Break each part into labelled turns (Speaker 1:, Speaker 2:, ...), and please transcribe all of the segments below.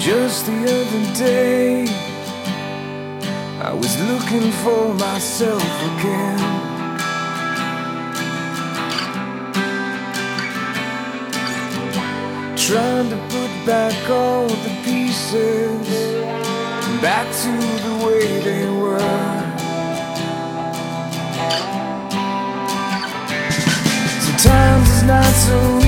Speaker 1: Just the other day, I was looking for myself again. Trying to put back all the pieces back to the way they were. Sometimes it's not so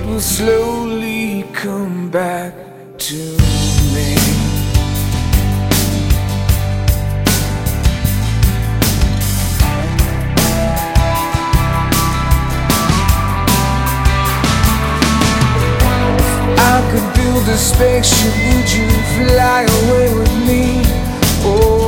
Speaker 1: it will slowly come back to me. I could build a spaceship, would you fly away with me? Oh.